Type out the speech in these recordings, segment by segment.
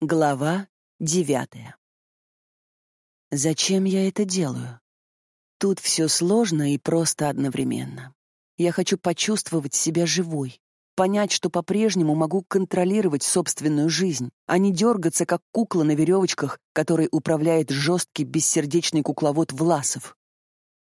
Глава девятая. Зачем я это делаю? Тут все сложно и просто одновременно. Я хочу почувствовать себя живой, понять, что по-прежнему могу контролировать собственную жизнь, а не дергаться, как кукла на веревочках, которой управляет жесткий бессердечный кукловод Власов.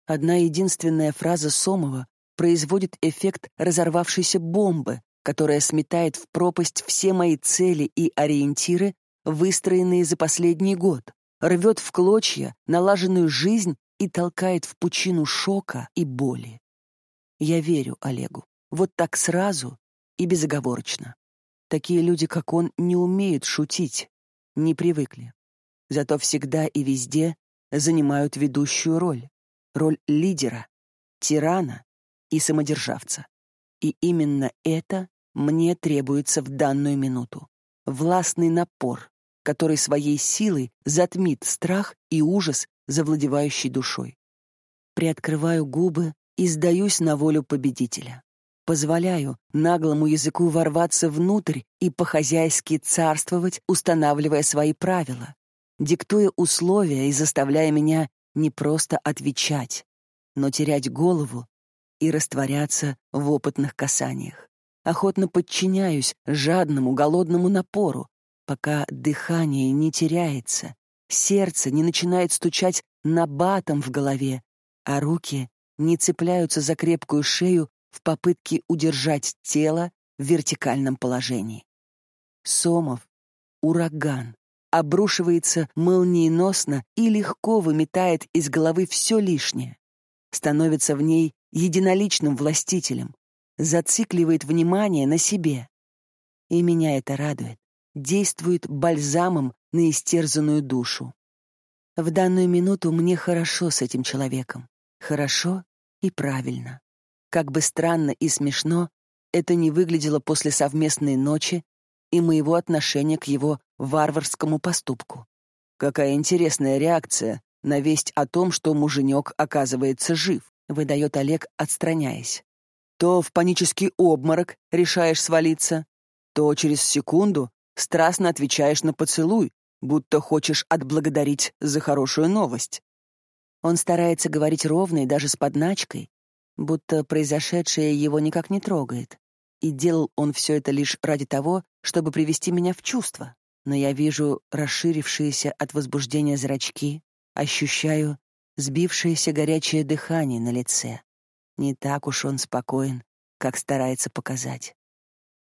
Одна единственная фраза Сомова производит эффект разорвавшейся бомбы, которая сметает в пропасть все мои цели и ориентиры, выстроенные за последний год, рвет в клочья налаженную жизнь и толкает в пучину шока и боли. Я верю Олегу. Вот так сразу и безоговорочно. Такие люди, как он, не умеют шутить, не привыкли. Зато всегда и везде занимают ведущую роль. Роль лидера, тирана и самодержавца. И именно это мне требуется в данную минуту. Властный напор, который своей силой затмит страх и ужас, завладевающий душой. Приоткрываю губы и сдаюсь на волю победителя. Позволяю наглому языку ворваться внутрь и по-хозяйски царствовать, устанавливая свои правила, диктуя условия и заставляя меня не просто отвечать, но терять голову и растворяться в опытных касаниях. Охотно подчиняюсь жадному, голодному напору, пока дыхание не теряется, сердце не начинает стучать набатом в голове, а руки не цепляются за крепкую шею в попытке удержать тело в вертикальном положении. Сомов — ураган, обрушивается молниеносно и легко выметает из головы все лишнее, становится в ней единоличным властителем, зацикливает внимание на себе. И меня это радует действует бальзамом на истерзанную душу. В данную минуту мне хорошо с этим человеком. Хорошо и правильно. Как бы странно и смешно это не выглядело после совместной ночи и моего отношения к его варварскому поступку. Какая интересная реакция на весть о том, что муженек оказывается жив, выдает Олег, отстраняясь. То в панический обморок решаешь свалиться, то через секунду страстно отвечаешь на поцелуй, будто хочешь отблагодарить за хорошую новость. Он старается говорить ровно и даже с подначкой, будто произошедшее его никак не трогает. И делал он все это лишь ради того, чтобы привести меня в чувство. Но я вижу расширившиеся от возбуждения зрачки, ощущаю сбившееся горячее дыхание на лице. Не так уж он спокоен, как старается показать.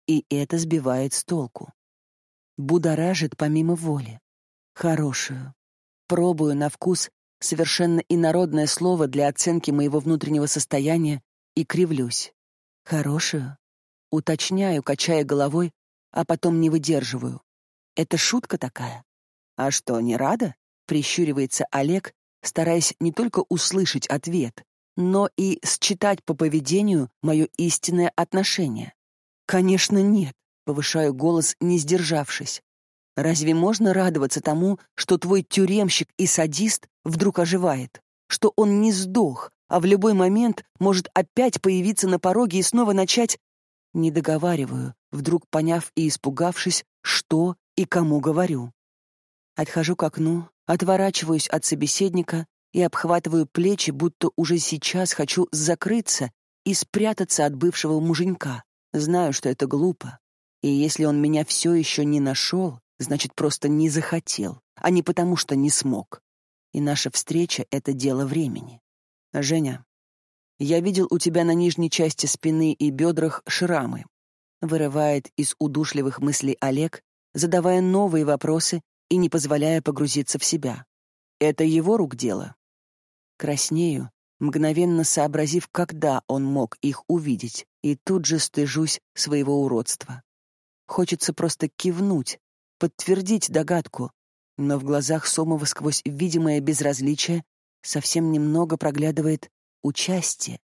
И это сбивает с толку будоражит помимо воли. Хорошую. Пробую на вкус совершенно инородное слово для оценки моего внутреннего состояния и кривлюсь. Хорошую. Уточняю, качая головой, а потом не выдерживаю. Это шутка такая? А что, не рада? Прищуривается Олег, стараясь не только услышать ответ, но и считать по поведению мое истинное отношение. Конечно, нет. Повышаю голос, не сдержавшись. Разве можно радоваться тому, что твой тюремщик и садист вдруг оживает? Что он не сдох, а в любой момент может опять появиться на пороге и снова начать... Не договариваю, вдруг поняв и испугавшись, что и кому говорю. Отхожу к окну, отворачиваюсь от собеседника и обхватываю плечи, будто уже сейчас хочу закрыться и спрятаться от бывшего муженька. Знаю, что это глупо, и если он меня все еще не нашел, значит, просто не захотел, а не потому, что не смог. И наша встреча — это дело времени. Женя, я видел у тебя на нижней части спины и бедрах шрамы. Вырывает из удушливых мыслей Олег, задавая новые вопросы и не позволяя погрузиться в себя. Это его рук дело. Краснею, мгновенно сообразив, когда он мог их увидеть, и тут же стыжусь своего уродства. Хочется просто кивнуть, подтвердить догадку, но в глазах Сомова сквозь видимое безразличие совсем немного проглядывает участие.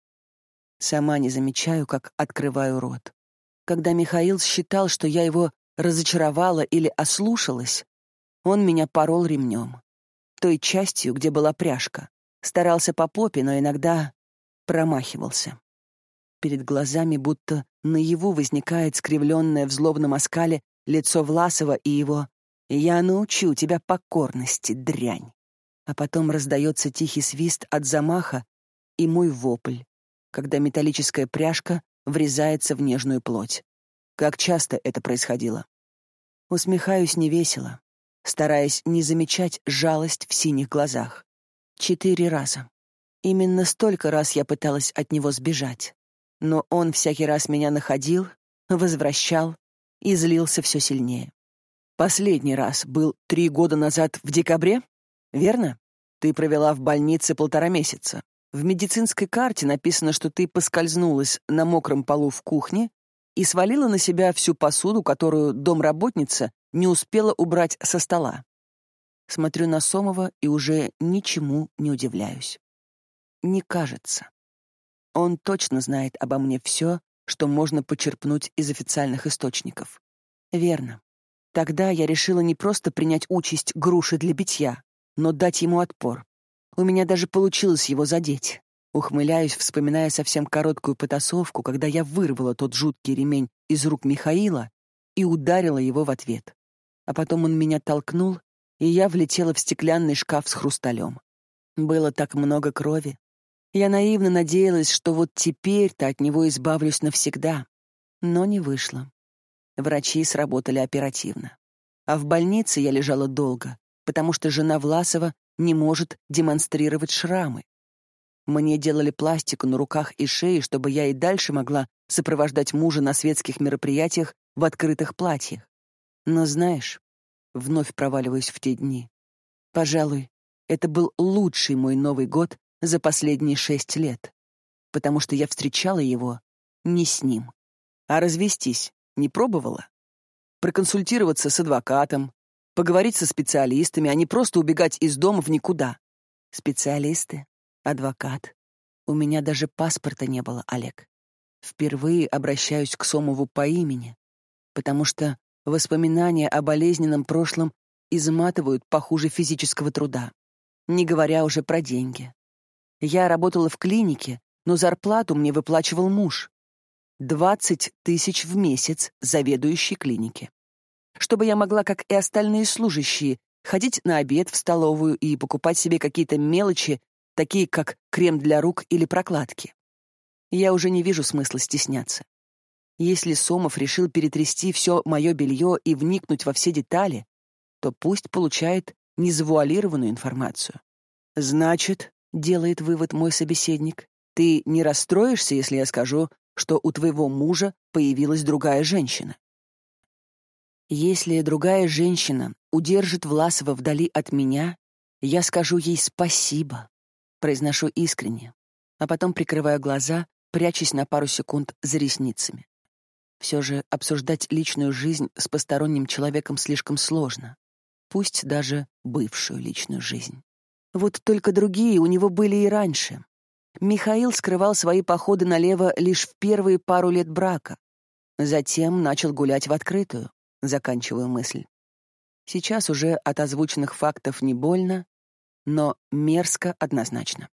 Сама не замечаю, как открываю рот. Когда Михаил считал, что я его разочаровала или ослушалась, он меня порол ремнем. Той частью, где была пряжка. Старался по попе, но иногда промахивался. Перед глазами будто наяву возникает скривленное в злобном оскале лицо Власова и его Я научу тебя покорности, дрянь. А потом раздается тихий свист от замаха и мой вопль, когда металлическая пряжка врезается в нежную плоть. Как часто это происходило? Усмехаюсь невесело, стараясь не замечать жалость в синих глазах. Четыре раза. Именно столько раз я пыталась от него сбежать. Но он всякий раз меня находил, возвращал и злился все сильнее. Последний раз был три года назад в декабре, верно? Ты провела в больнице полтора месяца. В медицинской карте написано, что ты поскользнулась на мокром полу в кухне и свалила на себя всю посуду, которую домработница не успела убрать со стола. Смотрю на Сомова и уже ничему не удивляюсь. Не кажется. Он точно знает обо мне все, что можно почерпнуть из официальных источников. Верно. Тогда я решила не просто принять участь груши для битья, но дать ему отпор. У меня даже получилось его задеть. Ухмыляюсь, вспоминая совсем короткую потасовку, когда я вырвала тот жуткий ремень из рук Михаила и ударила его в ответ. А потом он меня толкнул, и я влетела в стеклянный шкаф с хрусталем. Было так много крови. Я наивно надеялась, что вот теперь-то от него избавлюсь навсегда. Но не вышло. Врачи сработали оперативно. А в больнице я лежала долго, потому что жена Власова не может демонстрировать шрамы. Мне делали пластику на руках и шее, чтобы я и дальше могла сопровождать мужа на светских мероприятиях в открытых платьях. Но знаешь, вновь проваливаюсь в те дни. Пожалуй, это был лучший мой Новый год за последние шесть лет, потому что я встречала его не с ним. А развестись не пробовала? Проконсультироваться с адвокатом, поговорить со специалистами, а не просто убегать из дома в никуда. Специалисты, адвокат. У меня даже паспорта не было, Олег. Впервые обращаюсь к Сомову по имени, потому что Воспоминания о болезненном прошлом изматывают похуже физического труда, не говоря уже про деньги. Я работала в клинике, но зарплату мне выплачивал муж. 20 тысяч в месяц заведующей клиники. Чтобы я могла, как и остальные служащие, ходить на обед в столовую и покупать себе какие-то мелочи, такие как крем для рук или прокладки. Я уже не вижу смысла стесняться. Если Сомов решил перетрясти все мое белье и вникнуть во все детали, то пусть получает незавуалированную информацию. Значит, делает вывод мой собеседник, ты не расстроишься, если я скажу, что у твоего мужа появилась другая женщина. Если другая женщина удержит Власова вдали от меня, я скажу ей спасибо, произношу искренне, а потом прикрываю глаза, прячась на пару секунд за ресницами. Все же обсуждать личную жизнь с посторонним человеком слишком сложно. Пусть даже бывшую личную жизнь. Вот только другие у него были и раньше. Михаил скрывал свои походы налево лишь в первые пару лет брака. Затем начал гулять в открытую, заканчиваю мысль. Сейчас уже от озвученных фактов не больно, но мерзко однозначно.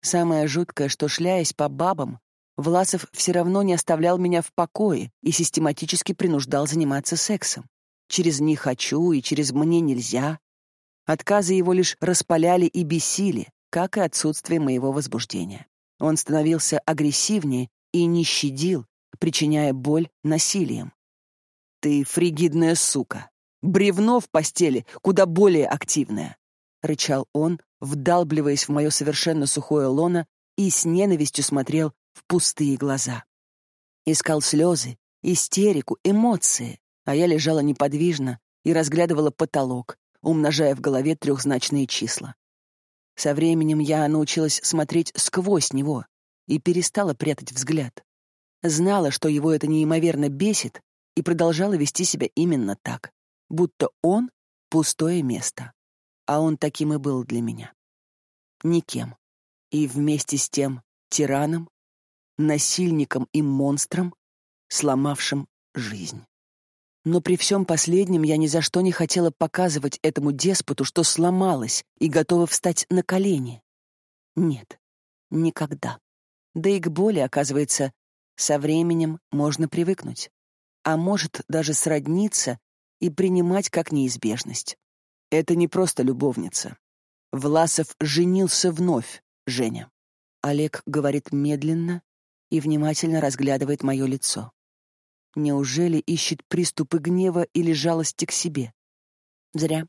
Самое жуткое, что, шляясь по бабам, Власов все равно не оставлял меня в покое и систематически принуждал заниматься сексом. Через «не хочу» и через «мне нельзя». Отказы его лишь распаляли и бесили, как и отсутствие моего возбуждения. Он становился агрессивнее и не щадил, причиняя боль насилием. «Ты фригидная сука! Бревно в постели куда более активное!» — рычал он, вдалбливаясь в мое совершенно сухое лоно и с ненавистью смотрел в пустые глаза. Искал слезы, истерику, эмоции, а я лежала неподвижно и разглядывала потолок, умножая в голове трехзначные числа. Со временем я научилась смотреть сквозь него и перестала прятать взгляд. Знала, что его это неимоверно бесит, и продолжала вести себя именно так, будто он — пустое место. А он таким и был для меня. Никем. И вместе с тем тираном, насильником и монстром, сломавшим жизнь. Но при всем последнем я ни за что не хотела показывать этому деспоту, что сломалась и готова встать на колени. Нет, никогда. Да и к боли, оказывается, со временем можно привыкнуть. А может даже сродниться и принимать как неизбежность. Это не просто любовница. Власов женился вновь, Женя. Олег говорит медленно и внимательно разглядывает мое лицо. Неужели ищет приступы гнева или жалости к себе? Зря.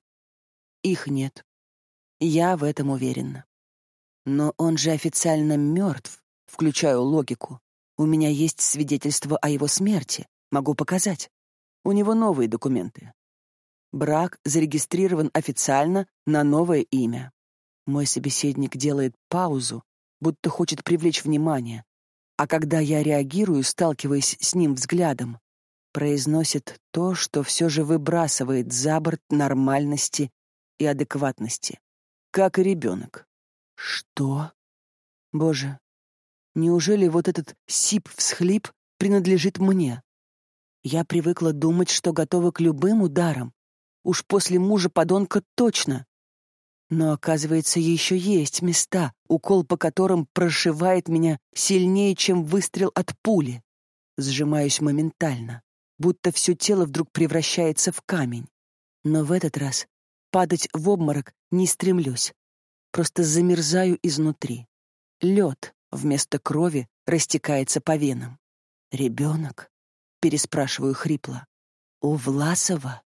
Их нет. Я в этом уверена. Но он же официально мертв, включаю логику. У меня есть свидетельство о его смерти. Могу показать. У него новые документы. Брак зарегистрирован официально на новое имя. Мой собеседник делает паузу, будто хочет привлечь внимание. А когда я реагирую, сталкиваясь с ним взглядом, произносит то, что все же выбрасывает за борт нормальности и адекватности. Как и ребенок. Что? Боже, Неужели вот этот сип-всхлип принадлежит мне? Я привыкла думать, что готова к любым ударам. Уж после мужа-подонка точно. Но, оказывается, еще есть места, укол по которым прошивает меня сильнее, чем выстрел от пули. Сжимаюсь моментально, будто все тело вдруг превращается в камень. Но в этот раз падать в обморок не стремлюсь. Просто замерзаю изнутри. Лед, вместо крови растекается по венам. «Ребенок?» — переспрашиваю хрипло. «У Власова?»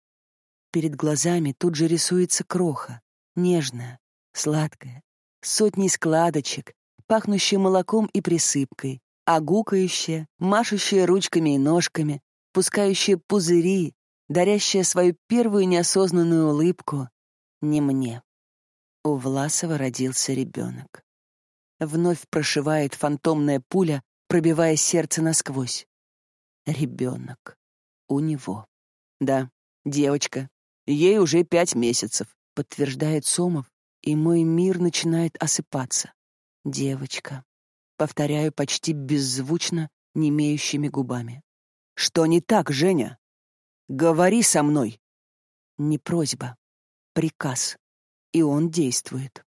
Перед глазами тут же рисуется кроха, нежная, сладкая, сотни складочек, пахнущая молоком и присыпкой, а гукающая, машущая ручками и ножками, пускающая пузыри, дарящая свою первую неосознанную улыбку. Не мне. У Власова родился ребенок. Вновь прошивает фантомная пуля, пробивая сердце насквозь. Ребенок. У него. Да, девочка. Ей уже пять месяцев, подтверждает Сомов, и мой мир начинает осыпаться. Девочка. Повторяю почти беззвучно, немеющими губами. Что не так, Женя? Говори со мной. Не просьба, приказ. И он действует.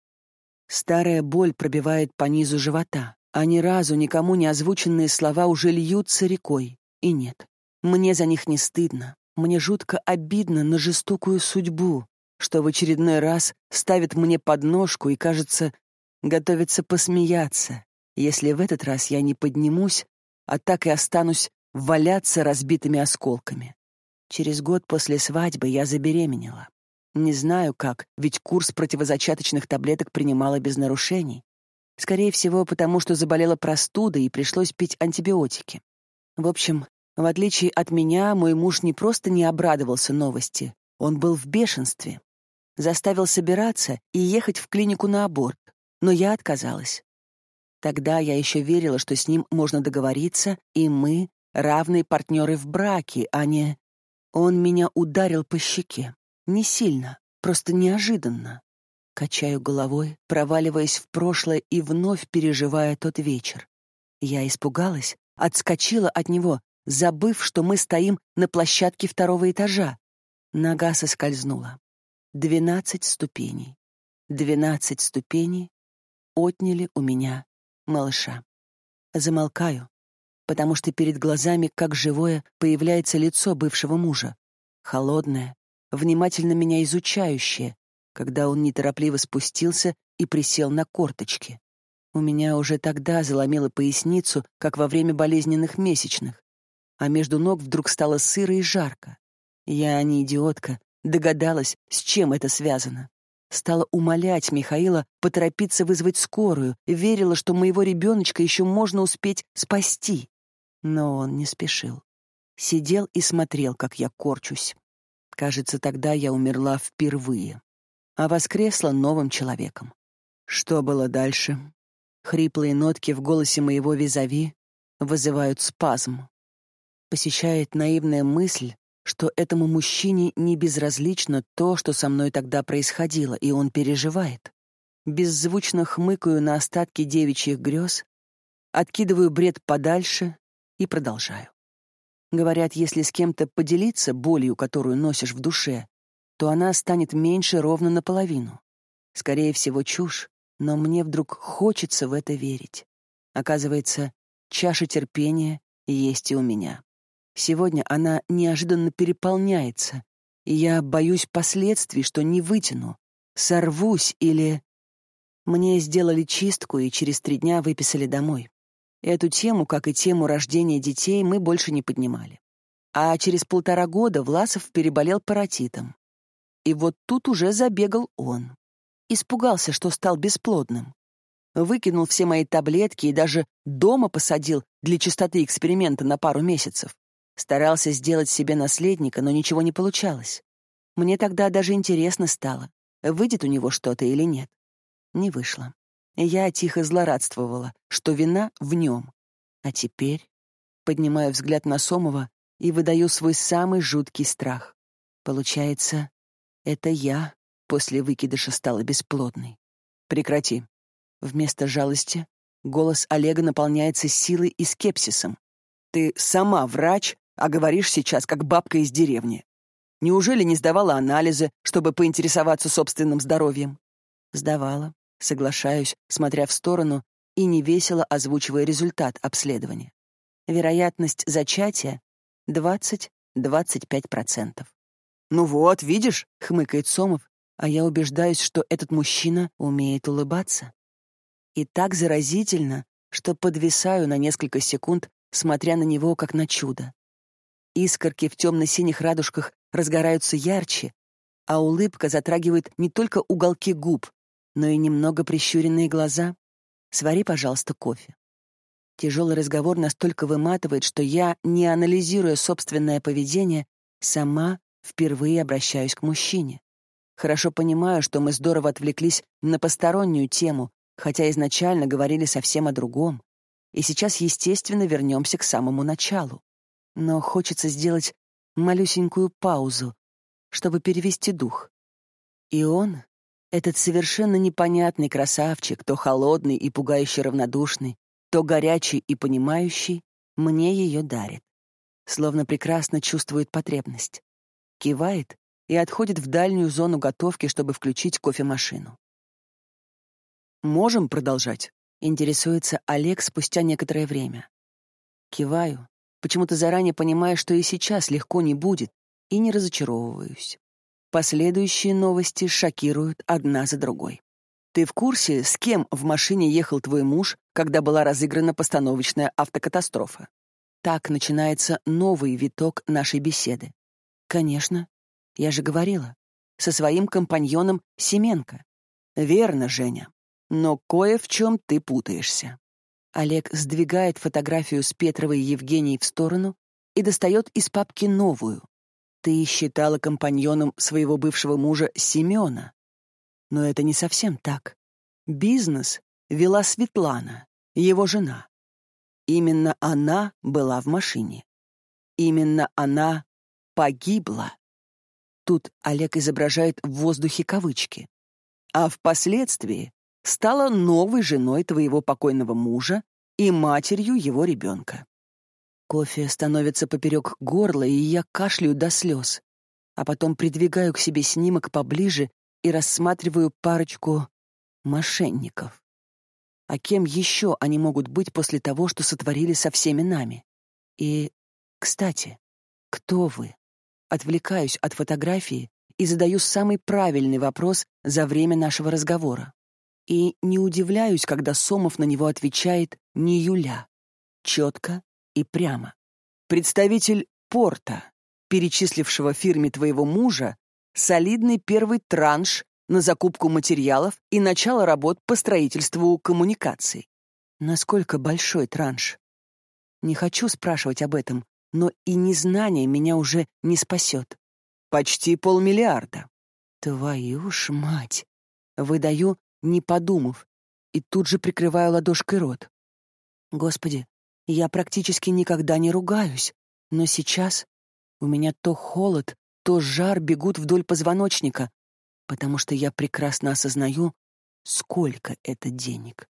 Старая боль пробивает по низу живота, а ни разу никому не озвученные слова уже льются рекой. И нет, мне за них не стыдно. Мне жутко обидно на жестокую судьбу, что в очередной раз ставит мне подножку и, кажется, готовится посмеяться, если в этот раз я не поднимусь, а так и останусь валяться разбитыми осколками. Через год после свадьбы я забеременела. Не знаю как, ведь курс противозачаточных таблеток принимала без нарушений. Скорее всего, потому что заболела простудой и пришлось пить антибиотики. В общем, в отличие от меня, мой муж не просто не обрадовался новости, он был в бешенстве. Заставил собираться и ехать в клинику на аборт, но я отказалась. Тогда я еще верила, что с ним можно договориться, и мы — равные партнеры в браке, а не... Он меня ударил по щеке. Не сильно, просто неожиданно. Качаю головой, проваливаясь в прошлое и вновь переживая тот вечер. Я испугалась, отскочила от него, забыв, что мы стоим на площадке второго этажа. Нога соскользнула. Двенадцать ступеней. Двенадцать ступеней отняли у меня малыша. Замолкаю, потому что перед глазами, как живое, появляется лицо бывшего мужа. Холодное, внимательно меня изучающее, когда он неторопливо спустился и присел на корточки. У меня уже тогда заломило поясницу, как во время болезненных месячных, а между ног вдруг стало сыро и жарко. Я, не идиотка, догадалась, с чем это связано. Стала умолять Михаила поторопиться вызвать скорую, верила, что моего ребеночка еще можно успеть спасти. Но он не спешил. Сидел и смотрел, как я корчусь. Кажется, тогда я умерла впервые, а воскресла новым человеком. Что было дальше? Хриплые нотки в голосе моего визави вызывают спазм. Посещает наивная мысль, что этому мужчине не безразлично то, что со мной тогда происходило, и он переживает. Беззвучно хмыкаю на остатки девичьих грез, откидываю бред подальше и продолжаю. Говорят, если с кем-то поделиться болью, которую носишь в душе, то она станет меньше ровно наполовину. Скорее всего, чушь, но мне вдруг хочется в это верить. Оказывается, чаша терпения есть и у меня. Сегодня она неожиданно переполняется, И я боюсь последствий, что не вытяну, сорвусь или... Мне сделали чистку и через три дня выписали домой. Эту тему, как и тему рождения детей, мы больше не поднимали. А через полтора года Власов переболел паротитом. И вот тут уже забегал он. Испугался, что стал бесплодным. Выкинул все мои таблетки и даже дома посадил для чистоты эксперимента на пару месяцев. Старался сделать себе наследника, но ничего не получалось. Мне тогда даже интересно стало, выйдет у него что-то или нет. Не вышло. Я тихо злорадствовала, что вина в нем. А теперь поднимаю взгляд на Сомова и выдаю свой самый жуткий страх. Получается, это я после выкидыша стала бесплодной. Прекрати. Вместо жалости голос Олега наполняется силой и скепсисом. Ты сама врач, а говоришь сейчас как бабка из деревни. Неужели не сдавала анализы, чтобы поинтересоваться собственным здоровьем? Сдавала, соглашаюсь, смотря в сторону и невесело озвучивая результат обследования. Вероятность зачатия — 20-25%. «Ну вот, видишь», — хмыкает Сомов, а я убеждаюсь, что этот мужчина умеет улыбаться. И так заразительно, что подвисаю на несколько секунд, смотря на него как на чудо. Искорки в темно-синих радужках разгораются ярче, а улыбка затрагивает не только уголки губ, но и немного прищуренные глаза. Свари, пожалуйста, кофе. Тяжелый разговор настолько выматывает, что я, не анализируя собственное поведение, сама впервые обращаюсь к мужчине. Хорошо понимаю, что мы здорово отвлеклись на постороннюю тему, хотя изначально говорили совсем о другом. И сейчас, естественно, вернемся к самому началу. Но хочется сделать малюсенькую паузу, чтобы перевести дух. И он, этот совершенно непонятный красавчик, то холодный и пугающе равнодушный, то горячий и понимающий, мне ее дарит. Словно прекрасно чувствует потребность. Кивает и отходит в дальнюю зону готовки, чтобы включить кофемашину. «Можем продолжать?» — интересуется Олег спустя некоторое время. Киваю, почему-то заранее понимая, что и сейчас легко не будет, и не разочаровываюсь. Последующие новости шокируют одна за другой. Ты в курсе, с кем в машине ехал твой муж, когда была разыграна постановочная автокатастрофа? Так начинается новый виток нашей беседы. Конечно, я же говорила, со своим компаньоном Семенко. Верно, Женя. Но кое в чем ты путаешься. Олег сдвигает фотографию с Петровой Евгенией в сторону и достает из папки новую. Ты считала компаньоном своего бывшего мужа Семена. Но это не совсем так. Бизнес вела Светлана, его жена. Именно она была в машине. Именно она погибла. Тут Олег изображает в воздухе кавычки. А впоследствии стала новой женой твоего покойного мужа и матерью его ребенка. Кофе становится поперек горла, и я кашляю до слез, а потом придвигаю к себе снимок поближе и рассматриваю парочку мошенников. А кем еще они могут быть после того, что сотворили со всеми нами? И, кстати, кто вы? Отвлекаюсь от фотографии и задаю самый правильный вопрос за время нашего разговора. И не удивляюсь, когда Сомов на него отвечает не Юля. Четко и прямо. Представитель порта, перечислившего фирме твоего мужа солидный первый транш на закупку материалов и начало работ по строительству коммуникаций. Насколько большой транш? Не хочу спрашивать об этом, но и незнание меня уже не спасет. Почти полмиллиарда. Твою ж мать! Выдаю не подумав, и тут же прикрываю ладошкой рот. Господи, я практически никогда не ругаюсь, но сейчас у меня то холод, то жар бегут вдоль позвоночника, потому что я прекрасно осознаю, сколько это денег.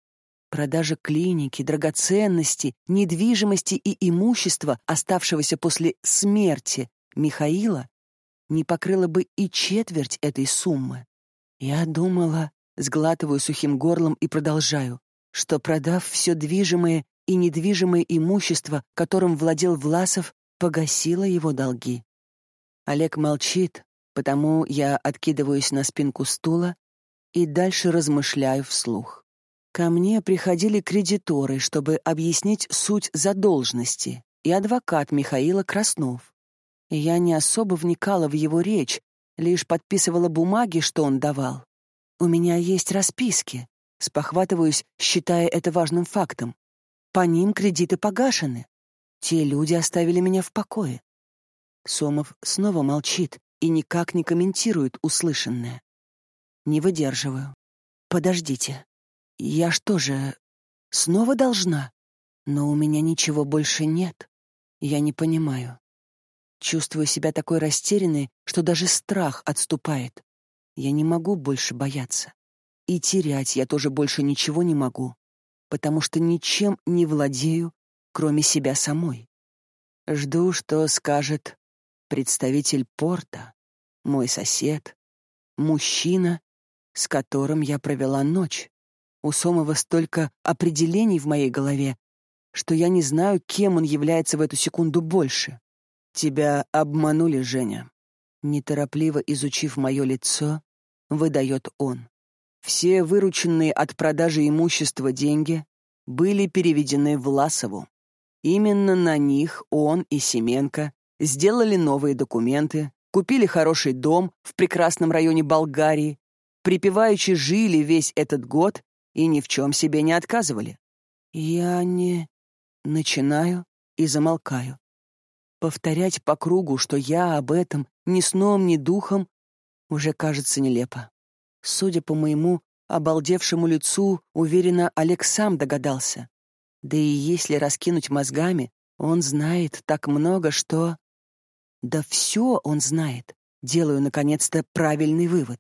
Продажа клиники, драгоценностей, недвижимости и имущества, оставшегося после смерти Михаила, не покрыла бы и четверть этой суммы. Я думала, Сглатываю сухим горлом и продолжаю, что, продав все движимое и недвижимое имущество, которым владел Власов, погасила его долги. Олег молчит, Потому я откидываюсь на спинку стула и дальше размышляю вслух. Ко мне приходили кредиторы, чтобы объяснить суть задолженности, и адвокат Михаила Краснов. Я не особо вникала в его речь, лишь подписывала бумаги, что он давал. У меня есть расписки. Спохватываюсь, считая это важным фактом. По ним кредиты погашены. Те люди оставили меня в покое. Сомов снова молчит и никак не комментирует услышанное. Не выдерживаю. Подождите. Я что же, снова должна? Но у меня ничего больше нет. Я не понимаю. Чувствую себя такой растерянной, что даже страх отступает. Я не могу больше бояться. И терять я тоже больше ничего не могу, потому что ничем не владею, кроме себя самой. Жду, что скажет представитель порта, мой сосед, мужчина, с которым я провела ночь. У Сомова столько определений в моей голове, что я не знаю, кем он является в эту секунду больше. Тебя обманули, Женя. Неторопливо изучив мое лицо, выдает он. Все вырученные от продажи имущества деньги были переведены в Ласову. Именно на них он и Семенко сделали новые документы, купили хороший дом в прекрасном районе Болгарии, припеваючи жили весь этот год и ни в чем себе не отказывали. Я не... Начинаю и замолкаю. Повторять по кругу, что я об этом ни сном, ни духом, уже кажется нелепо. Судя по моему обалдевшему лицу, уверенно, Олег сам догадался. Да и если раскинуть мозгами, он знает так много, что... Да все он знает. Делаю, наконец-то, правильный вывод.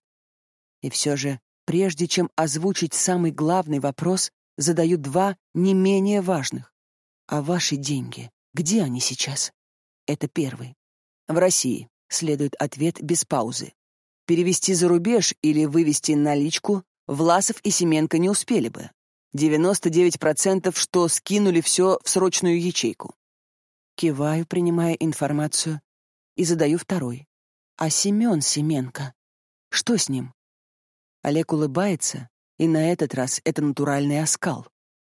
И все же Прежде чем озвучить самый главный вопрос, задаю два не менее важных. А ваши деньги, где они сейчас? Это первый. В России, следует ответ без паузы. Перевести за рубеж или вывести наличку Власов и Семенко не успели бы. 99% что скинули все в срочную ячейку. Киваю, принимая информацию, и задаю второй. А Семен Семенко? Что с ним? Олег улыбается, и на этот раз это натуральный оскал.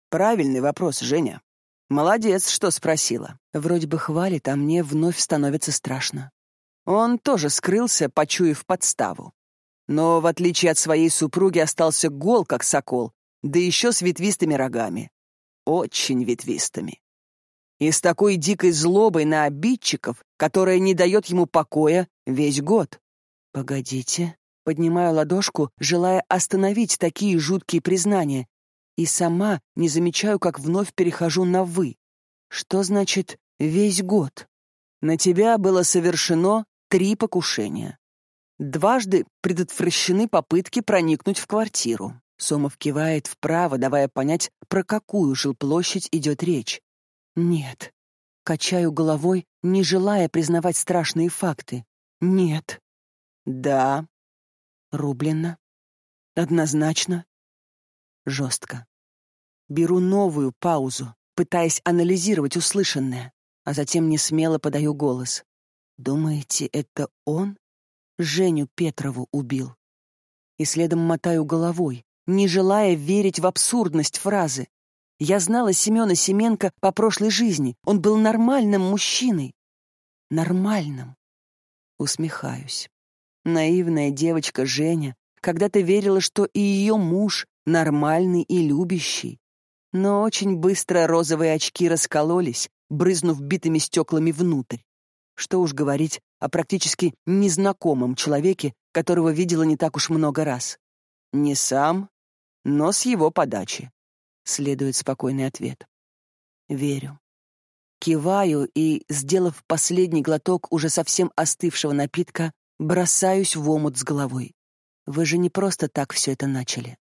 Правильный вопрос, Женя. Молодец, что спросила. Вроде бы хвалит, а мне вновь становится страшно. Он тоже скрылся, почуяв подставу. Но, в отличие от своей супруги, остался гол, как сокол, да еще с ветвистыми рогами. Очень ветвистыми. И с такой дикой злобой на обидчиков, которая не дает ему покоя весь год. Погодите, Поднимаю ладошку, желая остановить такие жуткие признания, и сама не замечаю, как вновь перехожу на «вы». Что значит «весь год»? На тебя было совершено три покушения. Дважды предотвращены попытки проникнуть в квартиру. Сомов кивает вправо, давая понять, про какую жилплощадь идет речь. Нет. Качаю головой, не желая признавать страшные факты. Нет. Да, Рублено. Однозначно. Жестко. Беру новую паузу, пытаясь анализировать услышанное, а затем не смело подаю голос. Думаете, это он Женю Петрову убил? И следом мотаю головой, не желая верить в абсурдность фразы. Я знала Семена Семенко по прошлой жизни. Он был нормальным мужчиной. Нормальным. Усмехаюсь. Наивная девочка Женя когда-то верила, что и ее муж нормальный и любящий. Но очень быстро розовые очки раскололись, брызнув битыми стеклами внутрь. Что уж говорить о практически незнакомом человеке, которого видела не так уж много раз. Не сам, но с его подачи. Следует спокойный ответ. Верю. Киваю и, сделав последний глоток уже совсем остывшего напитка, Бросаюсь в омут с головой. Вы же не просто так все это начали.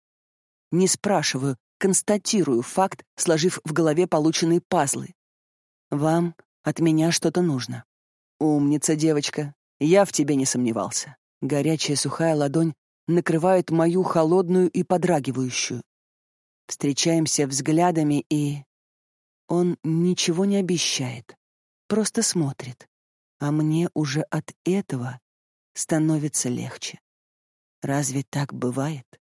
Не спрашиваю, констатирую факт, сложив в голове полученные пазлы. Вам от меня что-то нужно. Умница, девочка. Я в тебе не сомневался. Горячая сухая ладонь накрывает мою холодную и подрагивающую. Встречаемся взглядами, и... Он ничего не обещает, просто смотрит. А мне уже от этого становится легче. Разве так бывает?